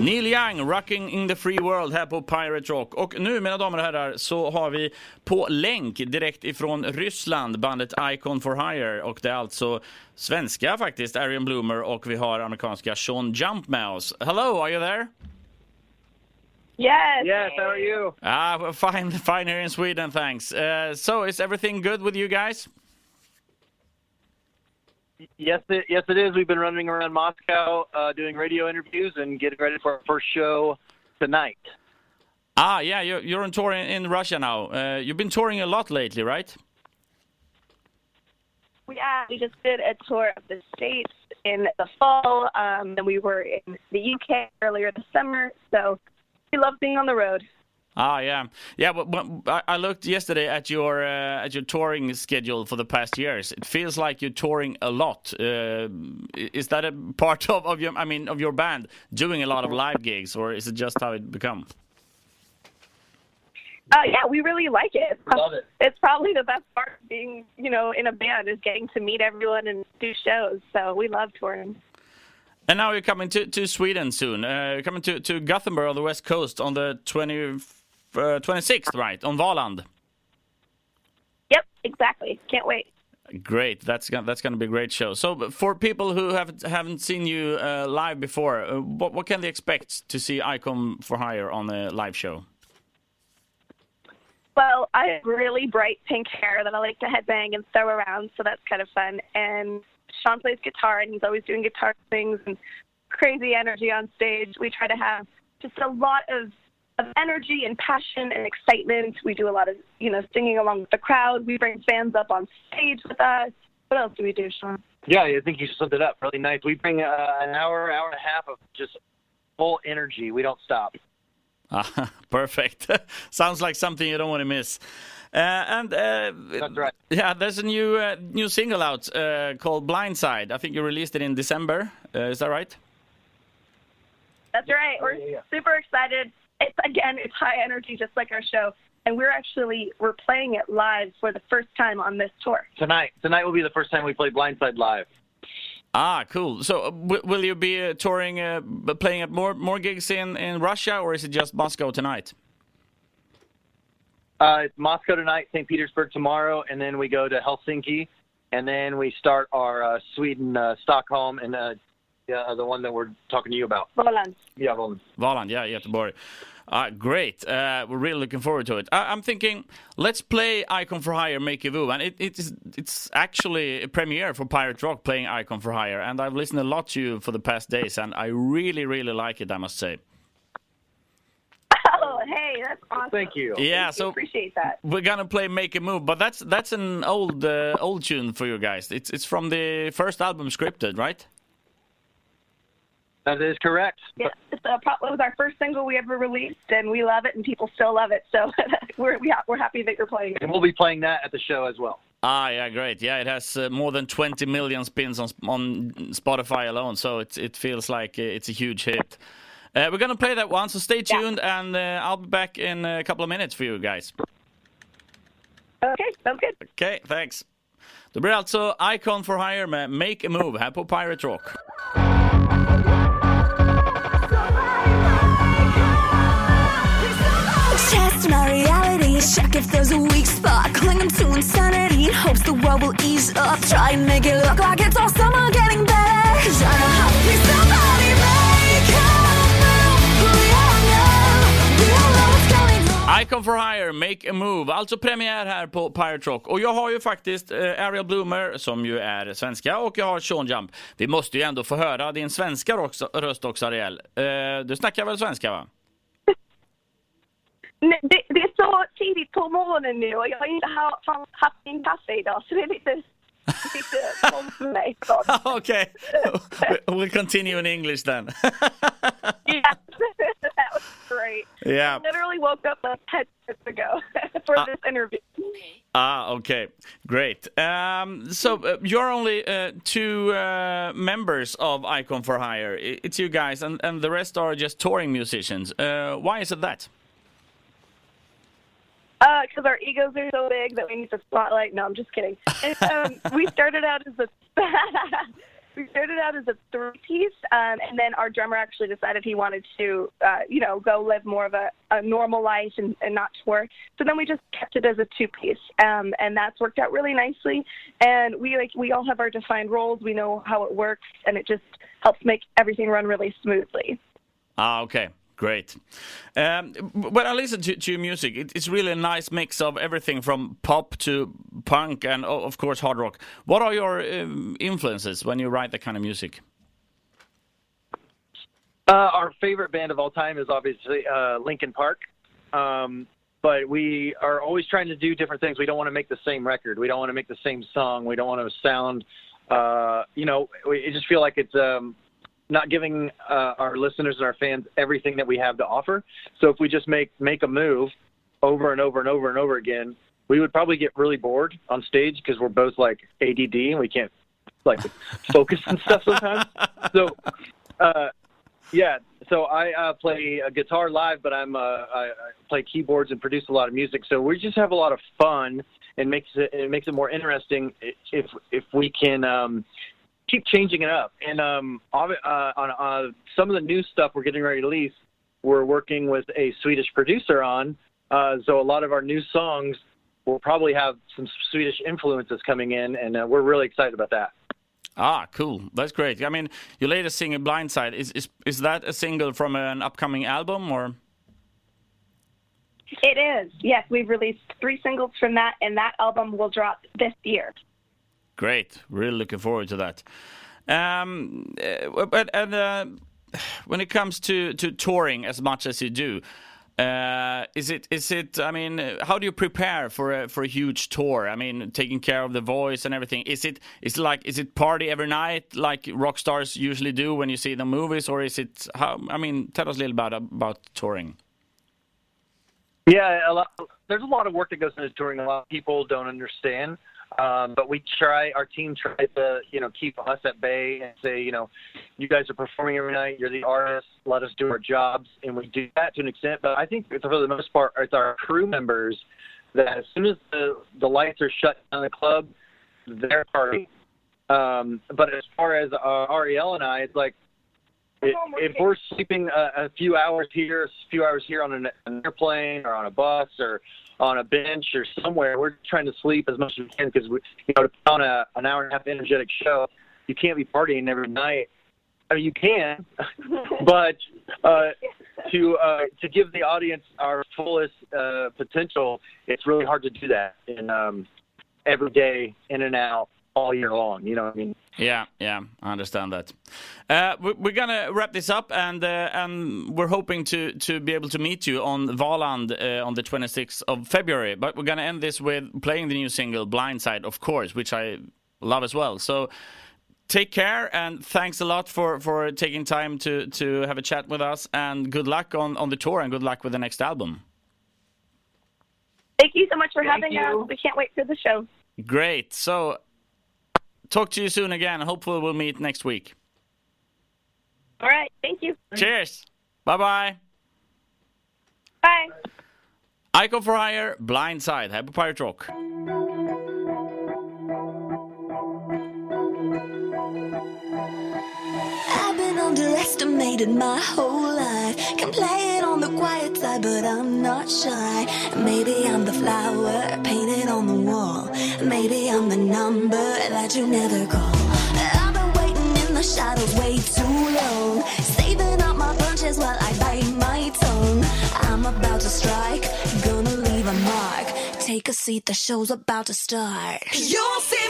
Neil Young, Rocking in the Free World här på Pirate Rock. Och nu, mina damer och herrar, så har vi på länk direkt ifrån Ryssland bandet Icon for Hire. Och det är alltså svenska faktiskt, Arian Bloomer, och vi har amerikanska Sean Jump med oss. Hello, are you there? Yes. Yes, how are you? Ah, fine, fine here in Sweden, thanks. Uh, so, is everything good with you guys? Yes, it, yes, it is. We've been running around Moscow uh, doing radio interviews and getting ready for our first show tonight. Ah, yeah, you're, you're on tour in, in Russia now. Uh, you've been touring a lot lately, right? Yeah, we just did a tour of the States in the fall. Um, and we were in the UK earlier this summer. So we love being on the road. Ah, yeah, yeah. But, but I- I looked yesterday at your uh, at your touring schedule for the past years. It feels like you're touring a lot. Uh, is that a part of, of your? I mean, of your band doing a lot of live gigs, or is it just how it become? Uh, yeah, we really like it. It's, Love it. It's probably the best part of being, you know, in a band is getting to meet everyone and do shows. So we love touring. And now you're coming to, to Sweden soon. Uh, you're coming to, to Gothenburg on the west coast on the 20, uh, 26th, right? On Valand. Yep, exactly. Can't wait. Great, that's gonna, that's going to be a great show. So, for people who haven't haven't seen you uh, live before, uh, what what can they expect to see Icon for Hire on a live show? Well, I have really bright pink hair that I like to headbang and throw around, so that's kind of fun. And Shawn plays guitar, and he's always doing guitar things and crazy energy on stage. We try to have just a lot of of energy and passion and excitement. We do a lot of, you know, singing along with the crowd. We bring fans up on stage with us. What else do we do, Shawn? Yeah, I think you summed it up really nice. We bring uh, an hour, hour and a half of just full energy. We don't stop. Ah, perfect. Sounds like something you don't want to miss. Uh, and uh, That's right. yeah, there's a new uh, new single out uh, called Blindside. I think you released it in December. Uh, is that right? That's right. We're yeah, yeah. super excited. It's again, it's high energy, just like our show. And we're actually we're playing it live for the first time on this tour. Tonight, tonight will be the first time we play Blindside live. Ah, cool. So, uh, w- will you be uh, touring, uh, playing at more more gigs in in Russia, or is it just Moscow tonight? Uh, it's Moscow tonight, St. Petersburg tomorrow, and then we go to Helsinki, and then we start our uh, Sweden, uh, Stockholm, and uh, yeah, the one that we're talking to you about. Roland. Yeah, Roland. Valand, yeah, Göteborg. Uh, great. Uh, we're really looking forward to it. I- I'm thinking, let's play Icon for Hire, Make a Move. And it, it is, it's actually a premiere for Pirate Rock playing Icon for Hire. And I've listened a lot to you for the past days, and I really, really like it, I must say. Oh, hey, that's awesome. Thank you. Yeah, We so appreciate that. we're gonna play Make a Move, but that's that's an old uh, old tune for you guys. It's it's from the first album, Scripted, right? That is correct. Yeah, it's a, it was our first single we ever released, and we love it, and people still love it. So we're we ha- we're happy that you're playing it. And we'll be playing that at the show as well. Ah, yeah, great. Yeah, it has uh, more than 20 million spins on on Spotify alone, so it it feels like uh, it's a huge hit. Uh, we're gonna play that one, so stay tuned, and uh, I'll be back in a couple of minutes for you guys. Okay, sounds good. Okay, thanks. Det blir alltså Icon for Hire med Make a Move här på Pirate Rock. Test my reality, check if there's a weak spot. Clinging to insanity hopes the world will ease up. Try and make it look like it's all summer getting better. Cause I know how to be somebody make Icon for Hire, Make a Move. Alltså premiär här på Pirate Rock. Och jag har ju faktiskt eh, Ariel Bloomer, som ju är svenska, och jag har Sean Jump. Vi måste ju ändå få höra din svenska rox- röst också, Ariel. Eh, du snackar väl svenska, va? Det, det är så tidigt på morgonen nu och jag har inte haft min kaffe idag så det är lite, lite tomt för mig. Så. okay. we'll continue in English then. Yeah, that was great. yeah. I literally woke up like 10 minutes ago for Uh, this interview. Ah, okay. Great. Um, so uh, you're only uh, two uh, members of Icon for Hire. It's you guys, and, and the rest are just touring musicians. Uh, why is it that? Because our egos are so big that we need the spotlight. No, I'm just kidding. And, um, we started out as a we started out as a three piece, um, and then our drummer actually decided he wanted to, uh, you know, go live more of a, a normal life and, and not tour. So then we just kept it as a two piece, um, and that's worked out really nicely. And we like we all have our defined roles. We know how it works, and it just helps make everything run really smoothly. Ah, okay. Great. Um, when I listen to, to your music, it, it's really a nice mix of everything from pop to punk and, of course, hard rock. What are your um, influences when you write that kind of music? Uh, our favorite band of all time is obviously uh, Linkin Park. Um, but we are always trying to do different things. We don't want to make the same record. We don't want to make the same song. We don't want to sound, uh, you know, we just feel like it's um, not giving uh, our listeners and our fans everything that we have to offer. So if we just make make a move over and over and over and over again, we would probably get really bored on stage because we're both like ADD and we can't like focus and stuff sometimes. So uh, yeah, so I uh, play a guitar live, but I'm uh, I, I play keyboards and produce a lot of music. So we just have a lot of fun and makes it it makes it more interesting if if we can um, keep changing it up. And um, uh, on uh, some of the new stuff we're getting ready to release, we're working with a Swedish producer on. Uh, so a lot of our new songs will probably have some Swedish influences coming in, and uh, we're really excited about that. Ah, cool. That's great. I mean, your latest single, "Blindside," is is is that a single from an upcoming album or? It is. Yes, we've released three singles from that, and that album will drop this year. Great. Really looking forward to that. Um, uh, but and uh, when it comes to to touring as much as you do, uh, is it is it? I mean, how do you prepare for a for a huge tour? I mean, taking care of the voice and everything. Is it is like is it party every night like rock stars usually do when you see the movies, or is it how? I mean, tell us a little about about touring. Yeah, a lot, there's a lot of work that goes into touring. A lot of people don't understand. Um, but we try, our team tries to, you know, keep us at bay and say, you know, you guys are performing every night. You're the artists. Let us do our jobs, and we do that to an extent. But I think for the most part, it's our crew members that as soon as the the lights are shut down the club, they're partying. Um, but as far as uh, Ariel and I, it's like it, if we're sleeping a, a few hours here, a few hours here on an, an airplane or on a bus or on a bench or somewhere. We're trying to sleep as much as we can because we, you know, to put on a, an hour and a half energetic show, you can't be partying every night. I mean, you can, but uh, to uh, to give the audience our fullest uh, potential, it's really hard to do that in um, every day, in and out, all year long. You know what I mean? Yeah, yeah, I understand that. Uh, we're gonna wrap this up, and uh, and we're hoping to to be able to meet you on Valand uh, on the 26th of February. But we're gonna end this with playing the new single "Blindside," of course, which I love as well. So. Take care and thanks a lot for, for taking time to, to have a chat with us and good luck on, on the tour and good luck with the next album. Thank you so much for Thank having you. us. We can't wait for the show. Great. So talk to you soon again. Hopefully, we'll meet next week. All right. Thank you. Cheers. Bye-bye. Bye. Icon for Hire, Blindside här på Pirate Rock. I've been underestimated my whole life. Can play it on the quiet side, but I'm not shy. Maybe I'm the flower Maybe I'm the number that you never call. I've been waiting in the shadows way too long. Saving up my punches while I bite my tongue. I'm about to strike, gonna leave a mark. Take a seat, the show's about to start. You won't see